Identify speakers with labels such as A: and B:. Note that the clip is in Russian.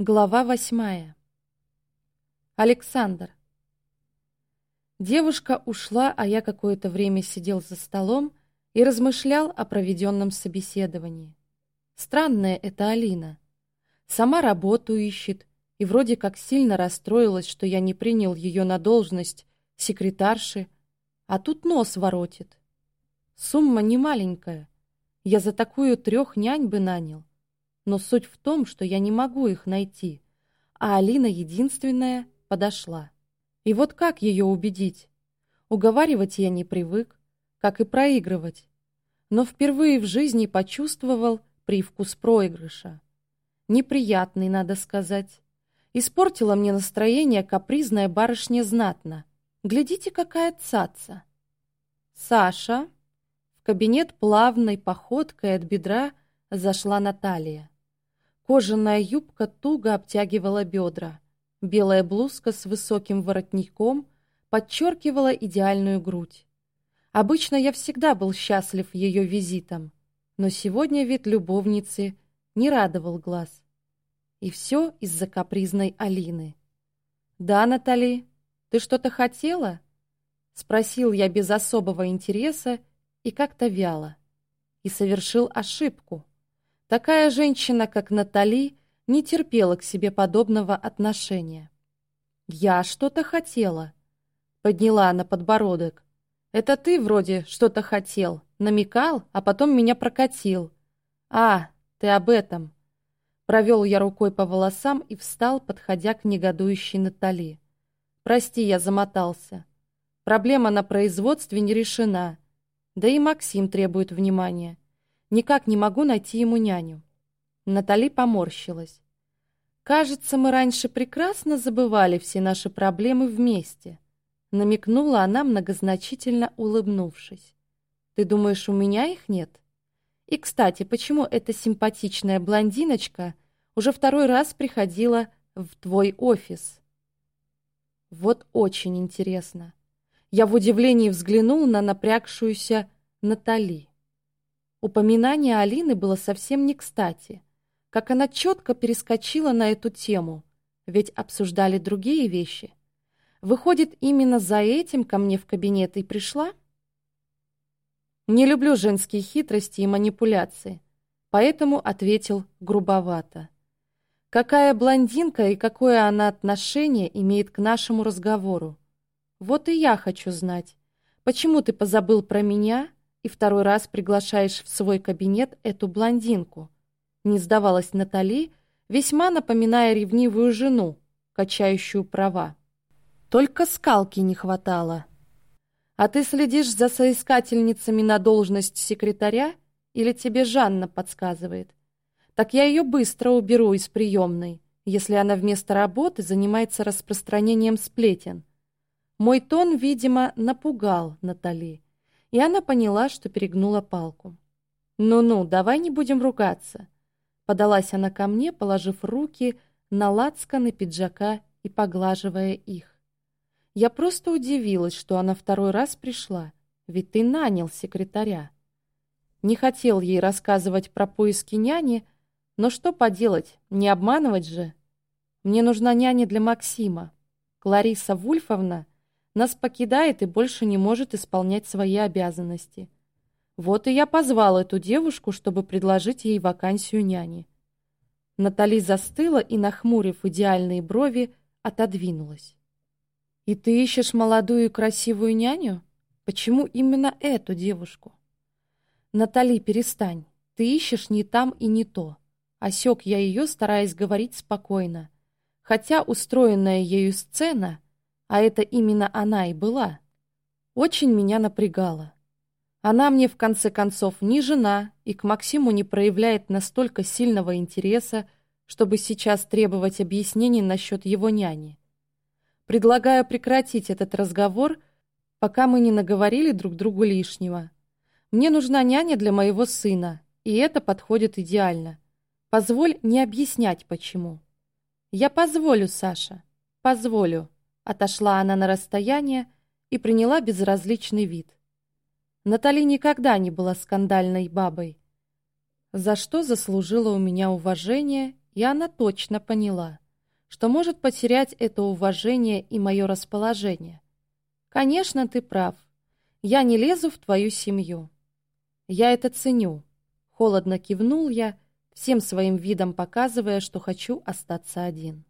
A: Глава восьмая. Александр. Девушка ушла, а я какое-то время сидел за столом и размышлял о проведенном собеседовании. Странная это Алина. Сама работу ищет и вроде как сильно расстроилась, что я не принял ее на должность секретарши, а тут нос воротит. Сумма не маленькая. Я за такую трех нянь бы нанял. Но суть в том, что я не могу их найти, а Алина единственная подошла. И вот как ее убедить? Уговаривать я не привык, как и проигрывать. Но впервые в жизни почувствовал привкус проигрыша. Неприятный, надо сказать. Испортила мне настроение капризная барышня знатно. Глядите, какая цаца. Саша. В кабинет плавной походкой от бедра зашла Наталья. Кожаная юбка туго обтягивала бедра. Белая блузка с высоким воротником подчеркивала идеальную грудь. Обычно я всегда был счастлив ее визитом, но сегодня вид любовницы не радовал глаз. И все из-за капризной Алины. «Да, Натали, ты что-то хотела?» Спросил я без особого интереса и как-то вяло. И совершил ошибку. Такая женщина, как Натали, не терпела к себе подобного отношения. «Я что-то хотела», — подняла она подбородок. «Это ты вроде что-то хотел, намекал, а потом меня прокатил». «А, ты об этом». Провел я рукой по волосам и встал, подходя к негодующей Натали. «Прости, я замотался. Проблема на производстве не решена. Да и Максим требует внимания. Никак не могу найти ему няню. Натали поморщилась. «Кажется, мы раньше прекрасно забывали все наши проблемы вместе», намекнула она, многозначительно улыбнувшись. «Ты думаешь, у меня их нет? И, кстати, почему эта симпатичная блондиночка уже второй раз приходила в твой офис?» Вот очень интересно. Я в удивлении взглянул на напрягшуюся Натали. Упоминание Алины было совсем не кстати. Как она четко перескочила на эту тему, ведь обсуждали другие вещи. Выходит, именно за этим ко мне в кабинет и пришла? Не люблю женские хитрости и манипуляции, поэтому ответил грубовато. Какая блондинка и какое она отношение имеет к нашему разговору? Вот и я хочу знать, почему ты позабыл про меня и второй раз приглашаешь в свой кабинет эту блондинку. Не сдавалась Натали, весьма напоминая ревнивую жену, качающую права. Только скалки не хватало. А ты следишь за соискательницами на должность секретаря или тебе Жанна подсказывает? Так я ее быстро уберу из приемной, если она вместо работы занимается распространением сплетен. Мой тон, видимо, напугал Натали и она поняла, что перегнула палку. «Ну-ну, давай не будем ругаться», — подалась она ко мне, положив руки на лацканы пиджака и поглаживая их. Я просто удивилась, что она второй раз пришла, ведь ты нанял секретаря. Не хотел ей рассказывать про поиски няни, но что поделать, не обманывать же. Мне нужна няня для Максима. Клариса Вульфовна — нас покидает и больше не может исполнять свои обязанности. Вот и я позвал эту девушку, чтобы предложить ей вакансию няни. Натали застыла и, нахмурив идеальные брови, отодвинулась. «И ты ищешь молодую и красивую няню? Почему именно эту девушку?» «Натали, перестань. Ты ищешь не там и не то». Осек я ее, стараясь говорить спокойно. Хотя устроенная ею сцена — а это именно она и была, очень меня напрягала. Она мне, в конце концов, не жена и к Максиму не проявляет настолько сильного интереса, чтобы сейчас требовать объяснений насчет его няни. Предлагаю прекратить этот разговор, пока мы не наговорили друг другу лишнего. Мне нужна няня для моего сына, и это подходит идеально. Позволь не объяснять, почему. Я позволю, Саша, позволю. Отошла она на расстояние и приняла безразличный вид. Натали никогда не была скандальной бабой, за что заслужила у меня уважение и она точно поняла, что может потерять это уважение и мое расположение. Конечно, ты прав. Я не лезу в твою семью. Я это ценю. Холодно кивнул я, всем своим видом показывая, что хочу остаться один.